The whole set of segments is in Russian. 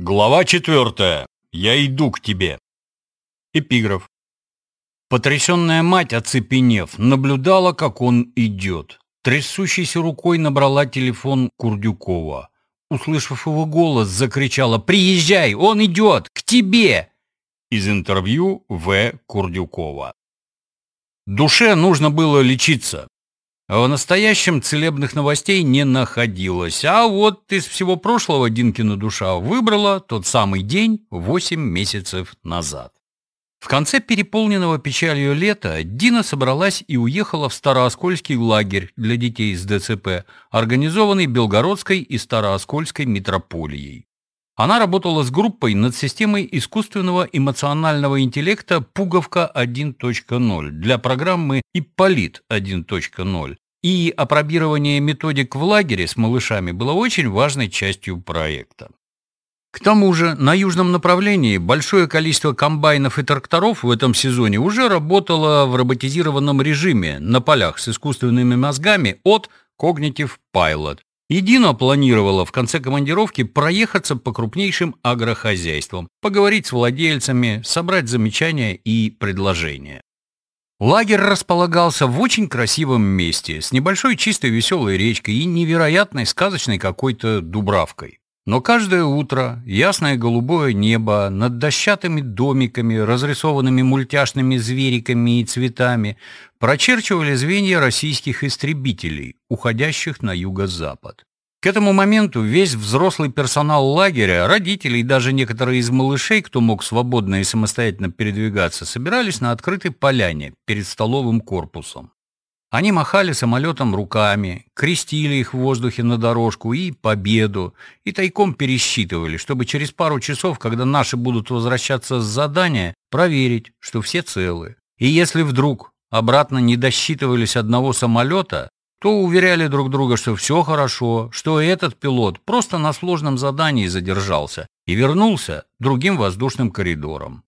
Глава четвертая. Я иду к тебе. Эпиграф. Потрясенная мать, оцепенев, наблюдала, как он идет. Трясущейся рукой набрала телефон Курдюкова. Услышав его голос, закричала «Приезжай, он идет! К тебе!» Из интервью В. Курдюкова. Душе нужно было лечиться. В настоящем целебных новостей не находилось, а вот из всего прошлого Динкина душа выбрала тот самый день восемь месяцев назад. В конце переполненного печалью лета Дина собралась и уехала в Старооскольский лагерь для детей с ДЦП, организованный Белгородской и Старооскольской метрополией. Она работала с группой над системой искусственного эмоционального интеллекта «Пуговка 1.0» для программы «Ипполит 1.0». И опробирование методик в лагере с малышами было очень важной частью проекта. К тому же на южном направлении большое количество комбайнов и тракторов в этом сезоне уже работало в роботизированном режиме на полях с искусственными мозгами от Cognitive Pilot, и Дина планировала в конце командировки проехаться по крупнейшим агрохозяйствам, поговорить с владельцами, собрать замечания и предложения. Лагерь располагался в очень красивом месте, с небольшой чистой веселой речкой и невероятной сказочной какой-то дубравкой. Но каждое утро ясное голубое небо над дощатыми домиками, разрисованными мультяшными звериками и цветами, прочерчивали звенья российских истребителей, уходящих на юго-запад. К этому моменту весь взрослый персонал лагеря, родители и даже некоторые из малышей, кто мог свободно и самостоятельно передвигаться, собирались на открытой поляне перед столовым корпусом. Они махали самолетом руками, крестили их в воздухе на дорожку и победу, и тайком пересчитывали, чтобы через пару часов, когда наши будут возвращаться с задания, проверить, что все целы. И если вдруг обратно не досчитывались одного самолета, то уверяли друг друга, что все хорошо, что этот пилот просто на сложном задании задержался и вернулся другим воздушным коридором.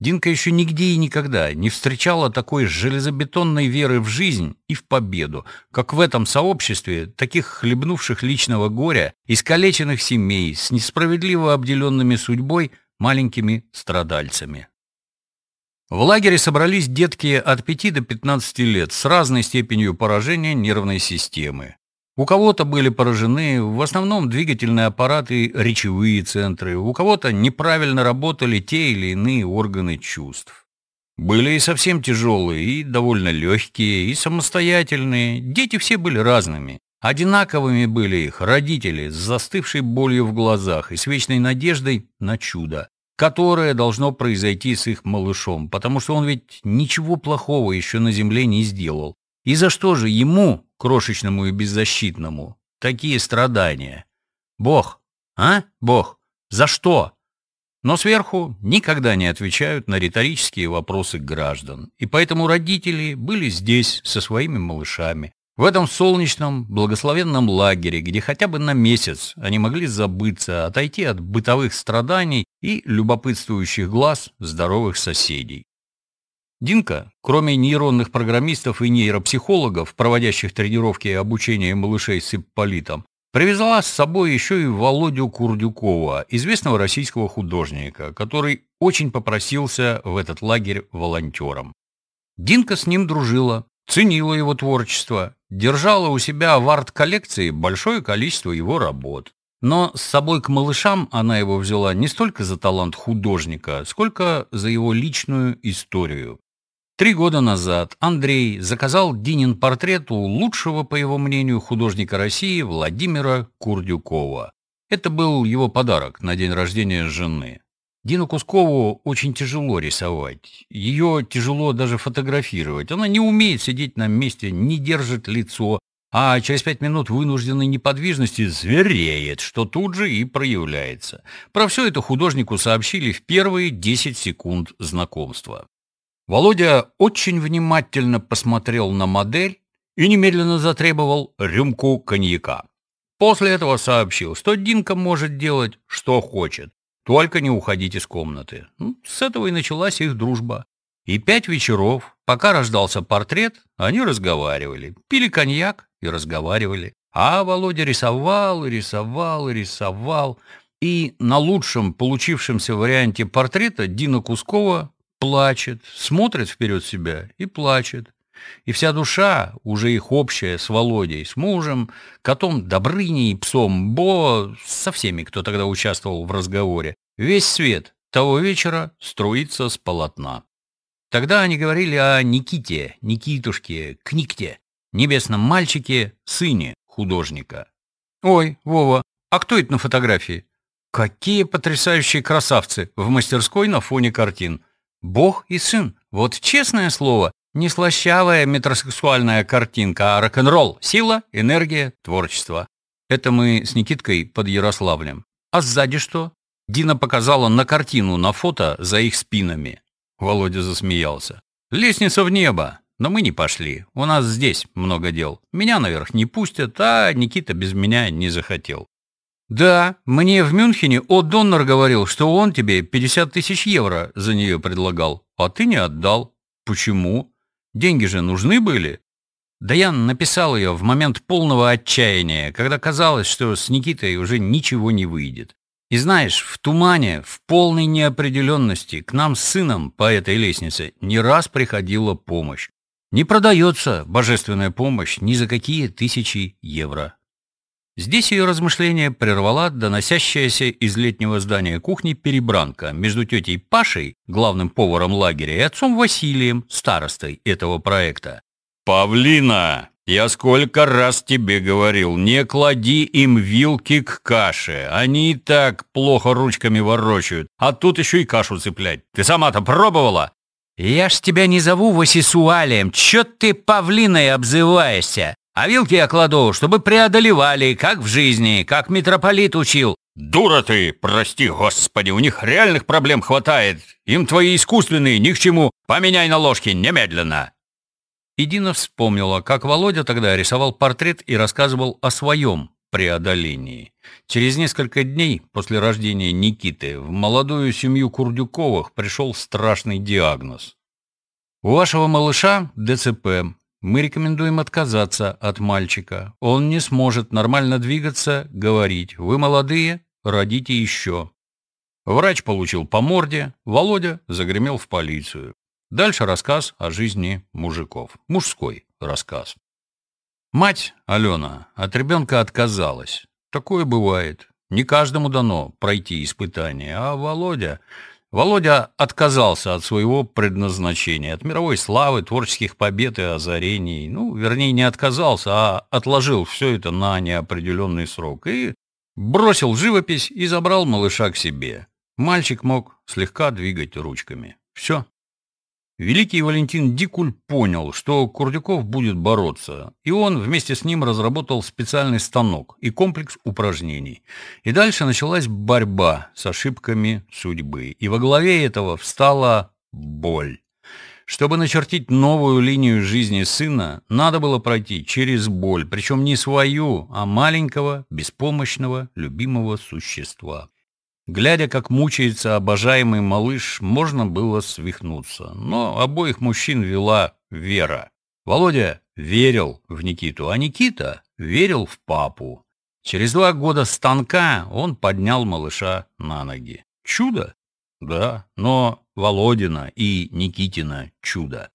Динка еще нигде и никогда не встречала такой железобетонной веры в жизнь и в победу, как в этом сообществе таких хлебнувших личного горя, искалеченных семей с несправедливо обделенными судьбой маленькими страдальцами. В лагере собрались детки от 5 до 15 лет с разной степенью поражения нервной системы. У кого-то были поражены в основном двигательные аппараты, речевые центры, у кого-то неправильно работали те или иные органы чувств. Были и совсем тяжелые, и довольно легкие, и самостоятельные. Дети все были разными. Одинаковыми были их родители с застывшей болью в глазах и с вечной надеждой на чудо, которое должно произойти с их малышом, потому что он ведь ничего плохого еще на земле не сделал. И за что же ему, крошечному и беззащитному, такие страдания? Бог, а, Бог, за что? Но сверху никогда не отвечают на риторические вопросы граждан, и поэтому родители были здесь со своими малышами, в этом солнечном, благословенном лагере, где хотя бы на месяц они могли забыться, отойти от бытовых страданий и любопытствующих глаз здоровых соседей. Динка, кроме нейронных программистов и нейропсихологов, проводящих тренировки и обучение малышей с ипполитом, привезла с собой еще и Володю Курдюкова, известного российского художника, который очень попросился в этот лагерь волонтером. Динка с ним дружила, ценила его творчество, держала у себя в арт-коллекции большое количество его работ. Но с собой к малышам она его взяла не столько за талант художника, сколько за его личную историю. Три года назад Андрей заказал Динин портрет у лучшего, по его мнению, художника России Владимира Курдюкова. Это был его подарок на день рождения жены. Дину Кускову очень тяжело рисовать. Ее тяжело даже фотографировать. Она не умеет сидеть на месте, не держит лицо, а через пять минут вынужденной неподвижности звереет, что тут же и проявляется. Про все это художнику сообщили в первые 10 секунд знакомства. Володя очень внимательно посмотрел на модель и немедленно затребовал рюмку коньяка. После этого сообщил, что Динка может делать, что хочет, только не уходить из комнаты. Ну, с этого и началась их дружба. И пять вечеров, пока рождался портрет, они разговаривали, пили коньяк и разговаривали. А Володя рисовал, рисовал, рисовал. И на лучшем получившемся варианте портрета Дина Кускова плачет, смотрит вперед себя и плачет. И вся душа, уже их общая с Володей, с мужем, котом Добрыней, псом Бо, со всеми, кто тогда участвовал в разговоре, весь свет того вечера струится с полотна. Тогда они говорили о Никите, Никитушке, Кникте, небесном мальчике, сыне художника. «Ой, Вова, а кто это на фотографии?» «Какие потрясающие красавцы в мастерской на фоне картин! Бог и сын, вот честное слово, не слащавая метросексуальная картинка, а рок-н-ролл, сила, энергия, творчество. Это мы с Никиткой под Ярославлем. А сзади что? Дина показала на картину на фото за их спинами. Володя засмеялся. Лестница в небо. Но мы не пошли. У нас здесь много дел. Меня наверх не пустят, а Никита без меня не захотел. Да, мне в Мюнхене О. Доннер говорил, что он тебе 50 тысяч евро за нее предлагал, а ты не отдал. Почему? Деньги же нужны были. Даян написал ее в момент полного отчаяния, когда казалось, что с Никитой уже ничего не выйдет. И знаешь, в тумане, в полной неопределенности к нам с сыном по этой лестнице не раз приходила помощь. Не продается божественная помощь ни за какие тысячи евро. Здесь ее размышления прервала доносящаяся из летнего здания кухни перебранка между тетей Пашей, главным поваром лагеря, и отцом Василием, старостой этого проекта. «Павлина, я сколько раз тебе говорил, не клади им вилки к каше. Они и так плохо ручками ворочают, а тут еще и кашу цеплять. Ты сама-то пробовала?» «Я ж тебя не зову Васисуалием, чё ты павлиной обзываешься? А вилки я кладу, чтобы преодолевали, как в жизни, как митрополит учил». «Дура ты, прости, господи, у них реальных проблем хватает. Им твои искусственные ни к чему. Поменяй на ложке немедленно». И Дина вспомнила, как Володя тогда рисовал портрет и рассказывал о своем преодолении. Через несколько дней после рождения Никиты в молодую семью Курдюковых пришел страшный диагноз. У вашего малыша ДЦП. Мы рекомендуем отказаться от мальчика. Он не сможет нормально двигаться, говорить. Вы молодые, родите еще. Врач получил по морде, Володя загремел в полицию. Дальше рассказ о жизни мужиков. Мужской рассказ. Мать, Алена, от ребенка отказалась. Такое бывает. Не каждому дано пройти испытание, а Володя... Володя отказался от своего предназначения, от мировой славы, творческих побед и озарений. Ну, вернее, не отказался, а отложил все это на неопределенный срок и бросил живопись и забрал малыша к себе. Мальчик мог слегка двигать ручками. Все. Великий Валентин Дикуль понял, что Курдюков будет бороться, и он вместе с ним разработал специальный станок и комплекс упражнений. И дальше началась борьба с ошибками судьбы, и во главе этого встала боль. Чтобы начертить новую линию жизни сына, надо было пройти через боль, причем не свою, а маленького, беспомощного, любимого существа. Глядя, как мучается обожаемый малыш, можно было свихнуться. Но обоих мужчин вела вера. Володя верил в Никиту, а Никита верил в папу. Через два года станка он поднял малыша на ноги. Чудо? Да, но Володина и Никитина чудо.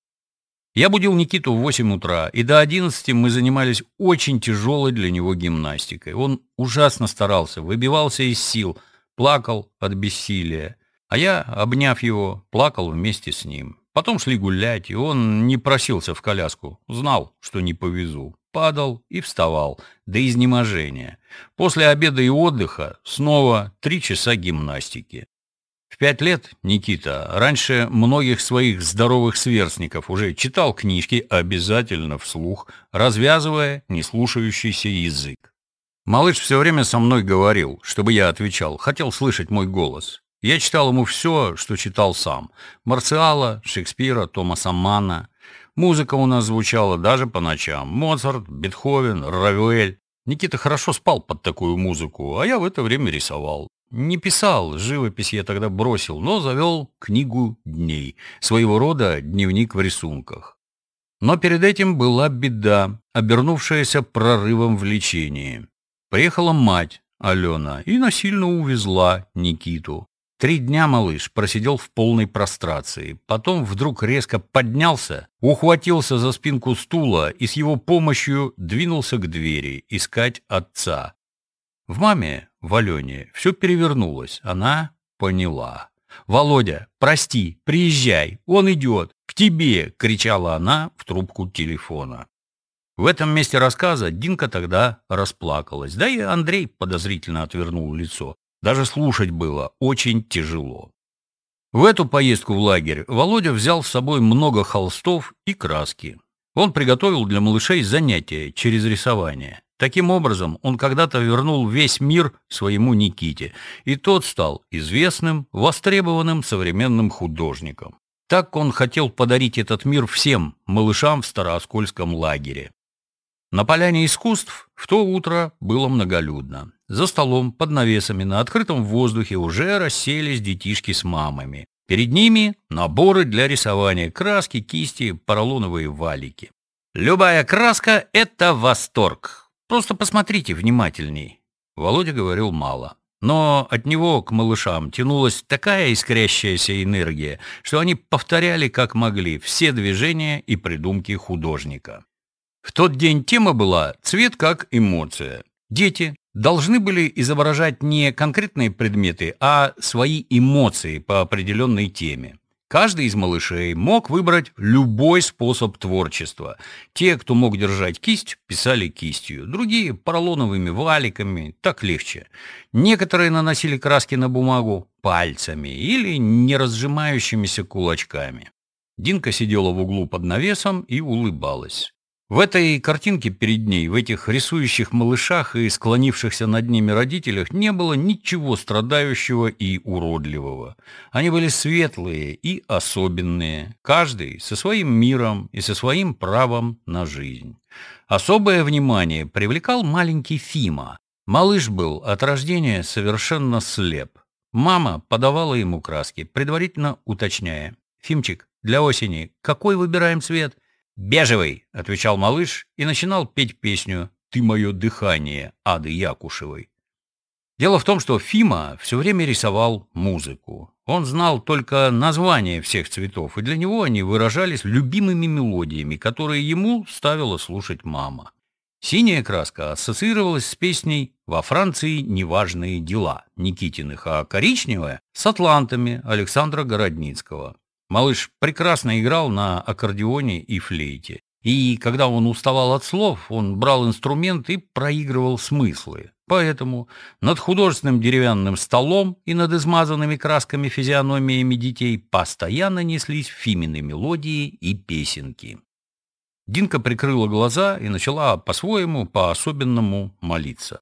Я будил Никиту в 8 утра, и до 11 мы занимались очень тяжелой для него гимнастикой. Он ужасно старался, выбивался из сил – плакал от бессилия, а я, обняв его, плакал вместе с ним. Потом шли гулять, и он не просился в коляску, знал, что не повезу. Падал и вставал, до изнеможения. После обеда и отдыха снова три часа гимнастики. В пять лет Никита раньше многих своих здоровых сверстников уже читал книжки обязательно вслух, развязывая неслушающийся язык. Малыш все время со мной говорил, чтобы я отвечал, хотел слышать мой голос. Я читал ему все, что читал сам. Марциала, Шекспира, Томаса Манна. Музыка у нас звучала даже по ночам. Моцарт, Бетховен, Равель. Никита хорошо спал под такую музыку, а я в это время рисовал. Не писал, живопись я тогда бросил, но завел книгу дней, своего рода дневник в рисунках. Но перед этим была беда, обернувшаяся прорывом в лечении. Приехала мать Алена и насильно увезла Никиту. Три дня малыш просидел в полной прострации, потом вдруг резко поднялся, ухватился за спинку стула и с его помощью двинулся к двери искать отца. В маме, в Алене, все перевернулось, она поняла. «Володя, прости, приезжай, он идет, к тебе!» — кричала она в трубку телефона. В этом месте рассказа Динка тогда расплакалась, да и Андрей подозрительно отвернул лицо. Даже слушать было очень тяжело. В эту поездку в лагерь Володя взял с собой много холстов и краски. Он приготовил для малышей занятия через рисование. Таким образом, он когда-то вернул весь мир своему Никите, и тот стал известным, востребованным современным художником. Так он хотел подарить этот мир всем малышам в Старооскольском лагере. На поляне искусств в то утро было многолюдно. За столом, под навесами, на открытом воздухе уже расселись детишки с мамами. Перед ними наборы для рисования, краски, кисти, поролоновые валики. «Любая краска — это восторг. Просто посмотрите внимательней». Володя говорил мало. Но от него к малышам тянулась такая искрящаяся энергия, что они повторяли как могли все движения и придумки художника. В тот день тема была «Цвет как эмоция». Дети должны были изображать не конкретные предметы, а свои эмоции по определенной теме. Каждый из малышей мог выбрать любой способ творчества. Те, кто мог держать кисть, писали кистью, другие – поролоновыми валиками, так легче. Некоторые наносили краски на бумагу пальцами или неразжимающимися кулачками. Динка сидела в углу под навесом и улыбалась. В этой картинке перед ней, в этих рисующих малышах и склонившихся над ними родителях не было ничего страдающего и уродливого. Они были светлые и особенные, каждый со своим миром и со своим правом на жизнь. Особое внимание привлекал маленький Фима. Малыш был от рождения совершенно слеп. Мама подавала ему краски, предварительно уточняя. «Фимчик, для осени какой выбираем цвет?» «Бежевый», — отвечал малыш и начинал петь песню «Ты мое дыхание» Ады Якушевой. Дело в том, что Фима все время рисовал музыку. Он знал только названия всех цветов, и для него они выражались любимыми мелодиями, которые ему ставила слушать мама. Синяя краска ассоциировалась с песней «Во Франции неважные дела» Никитиных, а коричневая — с «Атлантами» Александра Городницкого. Малыш прекрасно играл на аккордеоне и флейте. И когда он уставал от слов, он брал инструмент и проигрывал смыслы. Поэтому над художественным деревянным столом и над измазанными красками физиономиями детей постоянно неслись фимины мелодии и песенки. Динка прикрыла глаза и начала по-своему, по-особенному молиться.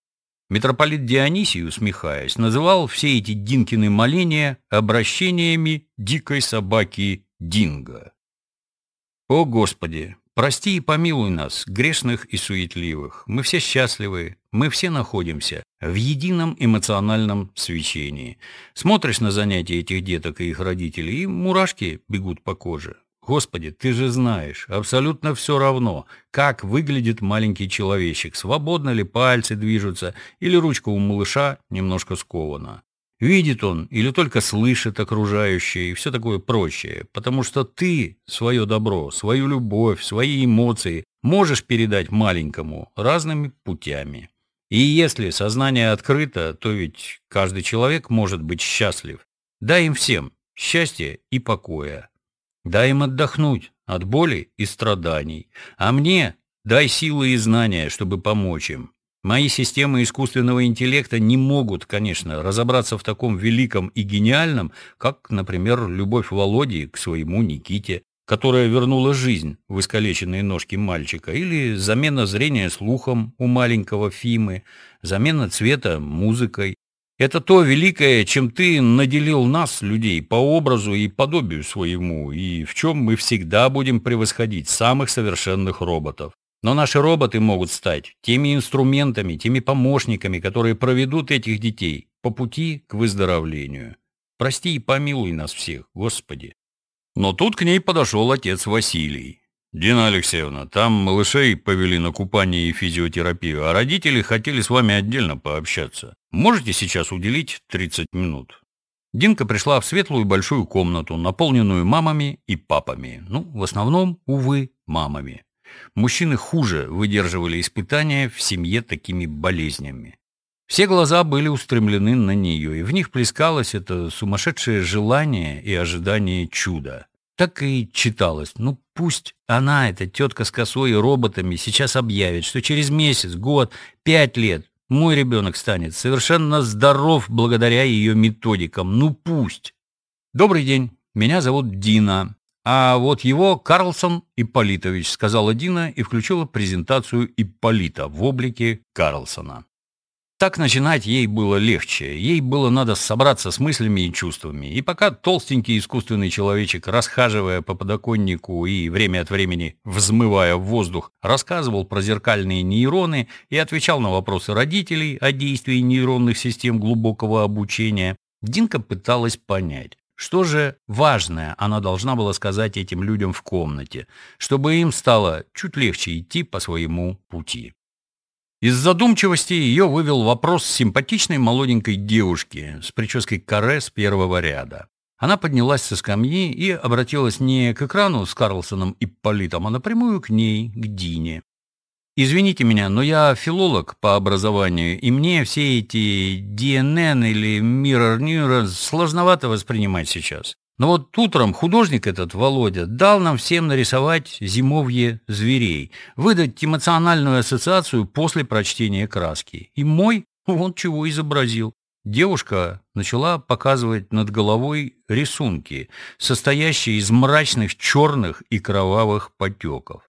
Митрополит Дионисий, усмехаясь, называл все эти Динкины моления обращениями дикой собаки Динго. «О, Господи, прости и помилуй нас, грешных и суетливых. Мы все счастливы, мы все находимся в едином эмоциональном свечении. Смотришь на занятия этих деток и их родителей, и мурашки бегут по коже. Господи, ты же знаешь, абсолютно все равно, как выглядит маленький человечек, свободно ли пальцы движутся, или ручка у малыша немножко скована. Видит он или только слышит окружающее и все такое прочее, потому что ты свое добро, свою любовь, свои эмоции можешь передать маленькому разными путями. И если сознание открыто, то ведь каждый человек может быть счастлив. Дай им всем счастья и покоя. Дай им отдохнуть от боли и страданий. А мне дай силы и знания, чтобы помочь им. Мои системы искусственного интеллекта не могут, конечно, разобраться в таком великом и гениальном, как, например, любовь Володи к своему Никите, которая вернула жизнь в искалеченные ножки мальчика, или замена зрения слухом у маленького Фимы, замена цвета музыкой, это то великое, чем ты наделил нас, людей, по образу и подобию своему, и в чем мы всегда будем превосходить самых совершенных роботов. Но наши роботы могут стать теми инструментами, теми помощниками, которые проведут этих детей по пути к выздоровлению. Прости и помилуй нас всех, Господи. Но тут к ней подошел отец Василий. «Дина Алексеевна, там малышей повели на купание и физиотерапию, а родители хотели с вами отдельно пообщаться. Можете сейчас уделить 30 минут?» Динка пришла в светлую большую комнату, наполненную мамами и папами. Ну, в основном, увы, мамами. Мужчины хуже выдерживали испытания в семье такими болезнями. Все глаза были устремлены на нее, и в них плескалось это сумасшедшее желание и ожидание чуда. Так и читалось. Ну, пусть она, эта тетка с косой и роботами, сейчас объявит, что через месяц, год, пять лет мой ребенок станет совершенно здоров благодаря ее методикам. Ну, пусть. Добрый день. Меня зовут Дина. А вот его Карлсон Ипполитович, сказала Дина и включила презентацию Ипполита в облике Карлсона. Так начинать ей было легче. Ей было надо собраться с мыслями и чувствами. И пока толстенький искусственный человечек, расхаживая по подоконнику и время от времени взмывая в воздух, рассказывал про зеркальные нейроны и отвечал на вопросы родителей о действии нейронных систем глубокого обучения, Динка пыталась понять, что же важное она должна была сказать этим людям в комнате, чтобы им стало чуть легче идти по своему пути. Из задумчивости ее вывел вопрос симпатичной молоденькой девушки с прической каре с первого ряда. Она поднялась со скамьи и обратилась не к экрану с Карлсоном и Политом, а напрямую к ней, к Дине. «Извините меня, но я филолог по образованию, и мне все эти DNN или Mirror Neurons сложновато воспринимать сейчас. Но вот утром художник этот, Володя, дал нам всем нарисовать зимовье зверей, выдать эмоциональную ассоциацию после прочтения краски. И мой вон чего изобразил. Девушка начала показывать над головой рисунки, состоящие из мрачных черных и кровавых потеков.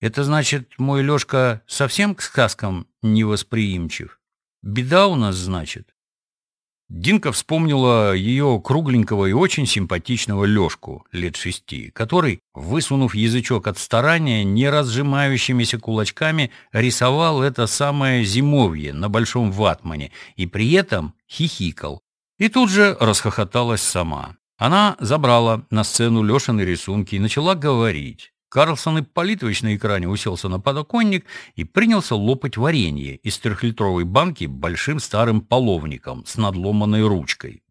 Это значит, мой Лешка совсем к сказкам невосприимчив? Беда у нас, значит? Динка вспомнила ее кругленького и очень симпатичного Лешку, лет шести, который, высунув язычок от старания, не разжимающимися кулачками, рисовал это самое зимовье на большом ватмане и при этом хихикал. И тут же расхохоталась сама. Она забрала на сцену Лешины рисунки и начала говорить. Карлсон Ипполитович на экране уселся на подоконник и принялся лопать варенье из трехлитровой банки большим старым половником с надломанной ручкой.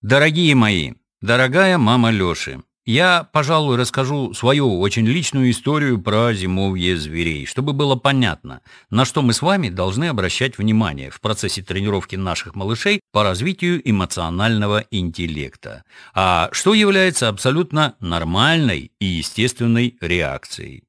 «Дорогие мои, дорогая мама Леши, я, пожалуй, расскажу свою очень личную историю про зимовье зверей, чтобы было понятно, на что мы с вами должны обращать внимание в процессе тренировки наших малышей по развитию эмоционального интеллекта, а что является абсолютно нормальной и естественной реакцией.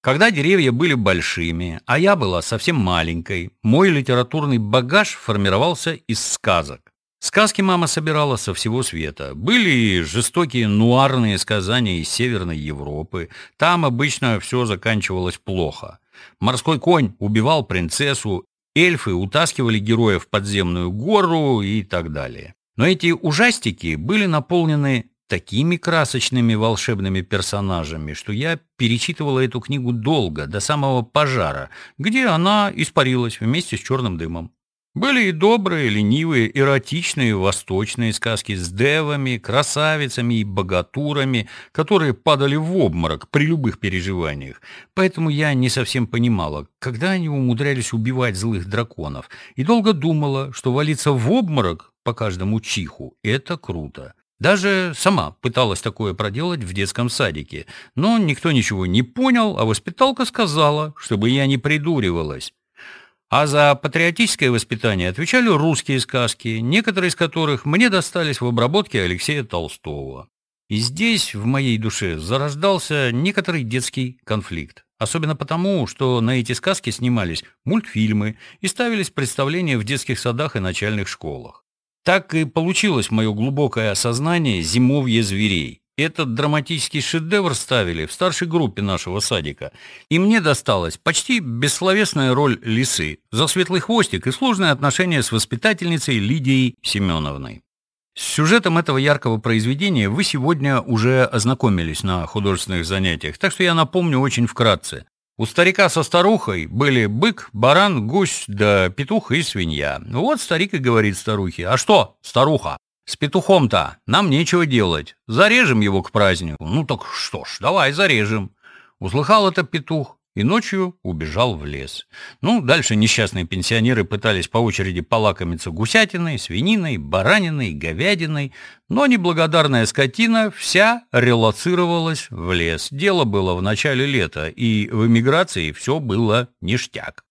Когда деревья были большими, а я была совсем маленькой, мой литературный багаж формировался из сказок. Сказки мама собирала со всего света. Были жестокие нуарные сказания из Северной Европы. Там обычно все заканчивалось плохо. Морской конь убивал принцессу, эльфы утаскивали героя в подземную гору и так далее. Но эти ужастики были наполнены такими красочными волшебными персонажами, что я перечитывала эту книгу долго, до самого пожара, где она испарилась вместе с черным дымом. Были и добрые, ленивые, эротичные восточные сказки с девами, красавицами и богатурами, которые падали в обморок при любых переживаниях. Поэтому я не совсем понимала, когда они умудрялись убивать злых драконов, и долго думала, что валиться в обморок по каждому чиху – это круто. Даже сама пыталась такое проделать в детском садике, но никто ничего не понял, а воспиталка сказала, чтобы я не придуривалась. А за патриотическое воспитание отвечали русские сказки, некоторые из которых мне достались в обработке Алексея Толстого. И здесь, в моей душе, зарождался некоторый детский конфликт. Особенно потому, что на эти сказки снимались мультфильмы и ставились представления в детских садах и начальных школах. Так и получилось мое глубокое осознание зимовья зверей. Этот драматический шедевр ставили в старшей группе нашего садика, и мне досталась почти бессловесная роль лисы за светлый хвостик и сложные отношения с воспитательницей Лидией Семеновной. С сюжетом этого яркого произведения вы сегодня уже ознакомились на художественных занятиях, так что я напомню очень вкратце. У старика со старухой были бык, баран, гусь, да петух и свинья. Вот старик и говорит старухе, а что, старуха, с петухом-то нам нечего делать. Зарежем его к празднику. Ну так что ж, давай зарежем. Услыхал это петух и ночью убежал в лес. Ну, дальше несчастные пенсионеры пытались по очереди полакомиться гусятиной, свининой, бараниной, говядиной, но неблагодарная скотина вся релацировалась в лес. Дело было в начале лета, и в эмиграции все было ништяк.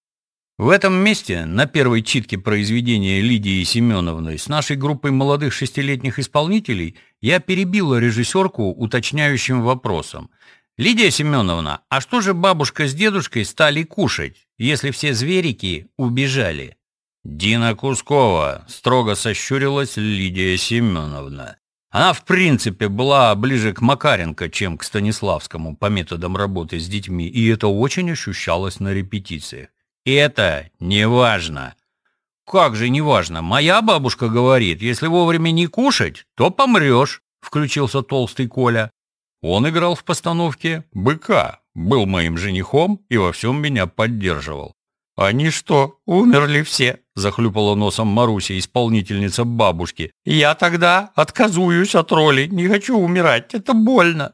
В этом месте, на первой читке произведения Лидии Семеновны с нашей группой молодых шестилетних исполнителей, я перебила режиссерку уточняющим вопросом – «Лидия Семеновна, а что же бабушка с дедушкой стали кушать, если все зверики убежали?» «Дина Кускова», — строго сощурилась Лидия Семеновна. Она, в принципе, была ближе к Макаренко, чем к Станиславскому по методам работы с детьми, и это очень ощущалось на репетициях. Это не важно. «Как же не важно? Моя бабушка говорит, если вовремя не кушать, то помрешь», — включился толстый Коля. Он играл в постановке «Быка», был моим женихом и во всем меня поддерживал. «Они что, умерли все?» — захлюпала носом Маруся, исполнительница бабушки. «Я тогда отказуюсь от роли, не хочу умирать, это больно».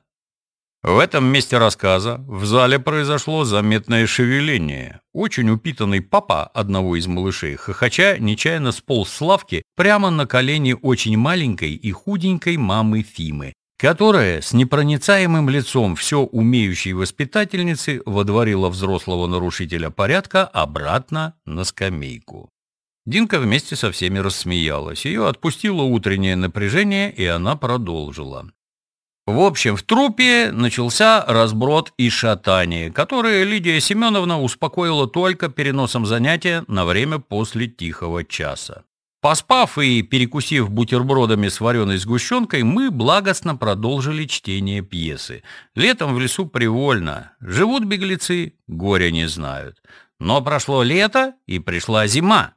В этом месте рассказа в зале произошло заметное шевеление. Очень упитанный папа одного из малышей, хохоча, нечаянно сполз с лавки прямо на колени очень маленькой и худенькой мамы Фимы, которая с непроницаемым лицом все умеющей воспитательницы водворила взрослого нарушителя порядка обратно на скамейку. Динка вместе со всеми рассмеялась. Ее отпустило утреннее напряжение, и она продолжила. В общем, в трупе начался разброд и шатание, которое Лидия Семеновна успокоила только переносом занятия на время после тихого часа. Поспав и перекусив бутербродами с вареной сгущенкой, мы благостно продолжили чтение пьесы. Летом в лесу привольно. Живут беглецы, горя не знают. Но прошло лето, и пришла зима.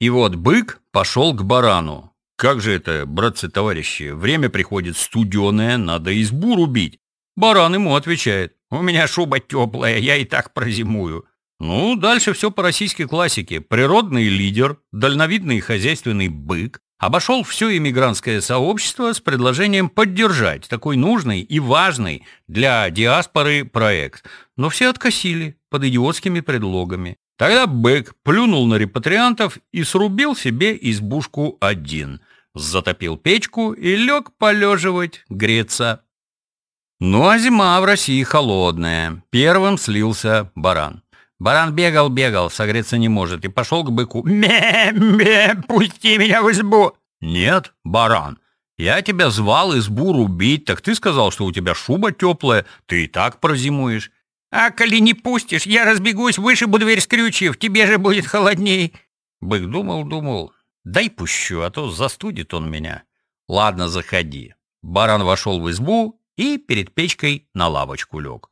И вот бык пошел к барану. Как же это, братцы-товарищи, время приходит студеное, надо избу рубить. Баран ему отвечает, у меня шуба теплая, я и так прозимую. Ну, дальше все по российской классике. Природный лидер, дальновидный хозяйственный бык, обошел все иммигрантское сообщество с предложением поддержать такой нужный и важный для диаспоры проект. Но все откосили под идиотскими предлогами. Тогда бык плюнул на репатриантов и срубил себе избушку один. Затопил печку и лег полеживать, греться. Ну а зима в России холодная. Первым слился баран. Баран бегал-бегал, согреться не может, и пошел к быку. «Ме-ме, пусти меня в избу!» «Нет, баран, я тебя звал избу рубить, так ты сказал, что у тебя шуба теплая, ты и так прозимуешь». «А коли не пустишь, я разбегусь, вышибу дверь скрючив, тебе же будет холодней». Бык думал-думал, дай пущу, а то застудит он меня. «Ладно, заходи». Баран вошел в избу и перед печкой на лавочку лег.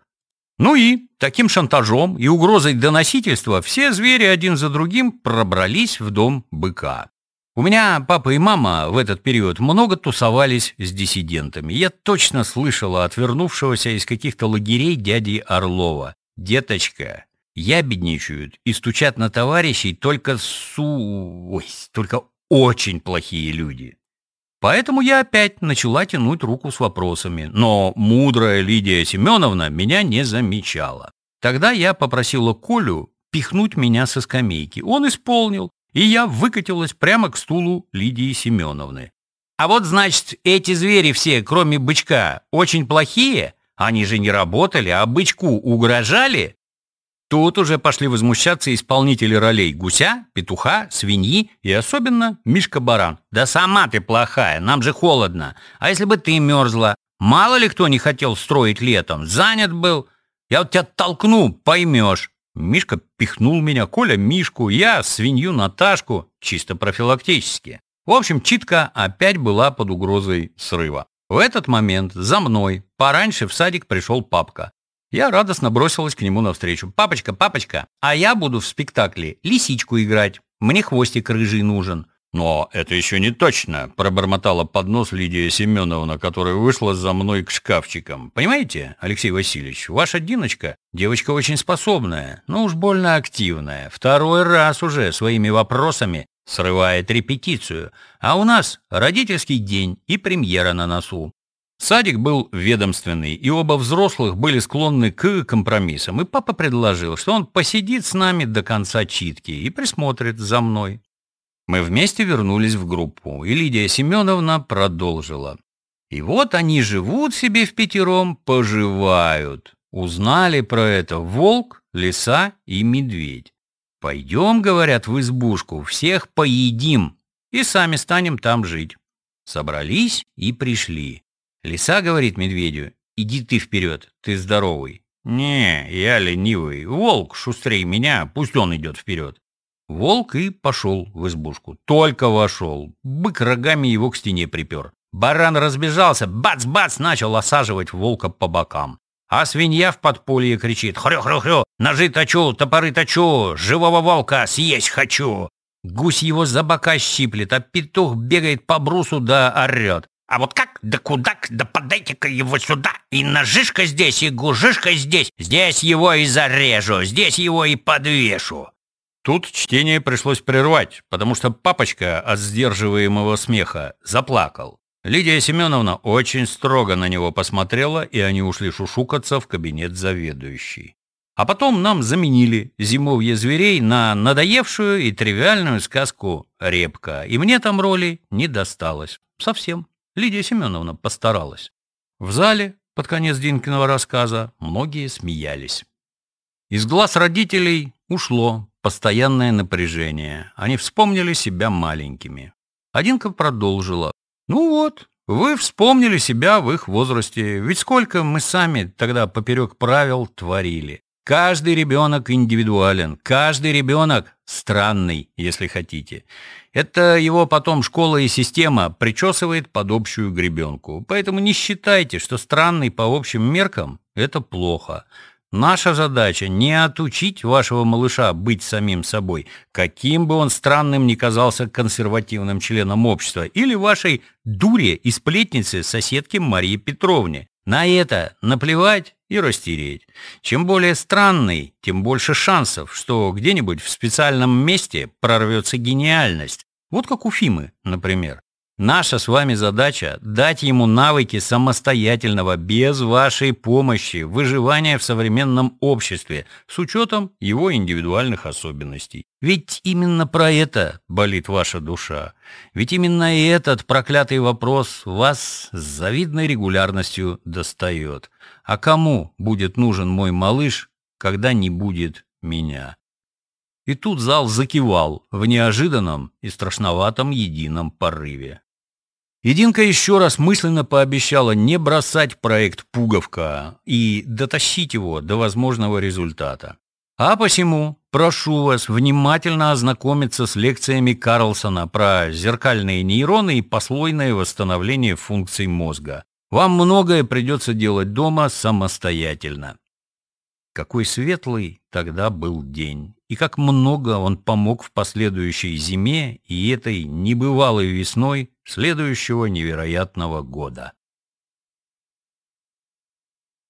Ну и таким шантажом и угрозой доносительства все звери один за другим пробрались в дом быка. У меня папа и мама в этот период много тусовались с диссидентами. Я точно слышала от вернувшегося из каких-то лагерей дяди Орлова. «Деточка, ябедничают и стучат на товарищей только су... Ой, только очень плохие люди». Поэтому я опять начала тянуть руку с вопросами, но мудрая Лидия Семеновна меня не замечала. Тогда я попросила Колю пихнуть меня со скамейки. Он исполнил, и я выкатилась прямо к стулу Лидии Семеновны. А вот, значит, эти звери все, кроме бычка, очень плохие? Они же не работали, а бычку угрожали? Тут уже пошли возмущаться исполнители ролей гуся, петуха, свиньи и особенно Мишка-баран. «Да сама ты плохая, нам же холодно. А если бы ты мерзла? Мало ли кто не хотел строить летом, занят был. Я вот тебя толкну, поймешь». Мишка пихнул меня, Коля Мишку, я свинью Наташку, чисто профилактически. В общем, читка опять была под угрозой срыва. В этот момент за мной пораньше в садик пришел папка. Я радостно бросилась к нему навстречу. «Папочка, папочка, а я буду в спектакле лисичку играть. Мне хвостик рыжий нужен». «Но это еще не точно», — пробормотала под нос Лидия Семеновна, которая вышла за мной к шкафчикам. «Понимаете, Алексей Васильевич, ваша Диночка девочка очень способная, но уж больно активная. Второй раз уже своими вопросами срывает репетицию. А у нас родительский день и премьера на носу. Садик был ведомственный, и оба взрослых были склонны к компромиссам, и папа предложил, что он посидит с нами до конца читки и присмотрит за мной. Мы вместе вернулись в группу, и Лидия Семеновна продолжила. И вот они живут себе в пятером, поживают. Узнали про это волк, лиса и медведь. Пойдем, говорят, в избушку, всех поедим и сами станем там жить. Собрались и пришли. Лиса говорит медведю, иди ты вперед, ты здоровый. Не, я ленивый, волк шустрее меня, пусть он идет вперед. Волк и пошел в избушку. Только вошел. Бык рогами его к стене припер. Баран разбежался, бац-бац, начал осаживать волка по бокам. А свинья в подполье кричит «Хрю-хрю-хрю! Ножи точу, топоры точу! Живого волка съесть хочу!» Гусь его за бока щиплет, а петух бегает по брусу да орет. А вот как? Да куда? Да подайте-ка его сюда. И ножишка здесь, и гужишка здесь. Здесь его и зарежу, здесь его и подвешу. Тут чтение пришлось прервать, потому что папочка от сдерживаемого смеха заплакал. Лидия Семеновна очень строго на него посмотрела, и они ушли шушукаться в кабинет заведующей. А потом нам заменили «Зимовье зверей» на надоевшую и тривиальную сказку «Репка», и мне там роли не досталось. Совсем. Лидия Семеновна постаралась. В зале, под конец Динкиного рассказа, многие смеялись. Из глаз родителей ушло постоянное напряжение. Они вспомнили себя маленькими. Одинка продолжила. «Ну вот, вы вспомнили себя в их возрасте. Ведь сколько мы сами тогда поперек правил творили. Каждый ребенок индивидуален, каждый ребенок странный, если хотите. Это его потом школа и система причесывает под общую гребенку. Поэтому не считайте, что странный по общим меркам – это плохо. Наша задача не отучить вашего малыша быть самим собой, каким бы он странным ни казался консервативным членом общества, или вашей дуре и сплетнице соседке Марии Петровне. На это наплевать и растереть. Чем более странный, тем больше шансов, что где-нибудь в специальном месте прорвется гениальность. Вот как у Фимы, например. Наша с вами задача – дать ему навыки самостоятельного, без вашей помощи, выживания в современном обществе, с учетом его индивидуальных особенностей. Ведь именно про это болит ваша душа. Ведь именно этот проклятый вопрос вас с завидной регулярностью достает. А кому будет нужен мой малыш, когда не будет меня? И тут зал закивал в неожиданном и страшноватом едином порыве. Единка еще раз мысленно пообещала не бросать проект «Пуговка» и дотащить его до возможного результата. А посему прошу вас внимательно ознакомиться с лекциями Карлсона про зеркальные нейроны и послойное восстановление функций мозга. Вам многое придется делать дома самостоятельно. Какой светлый тогда был день, и как много он помог в последующей зиме и этой небывалой весной следующего невероятного года.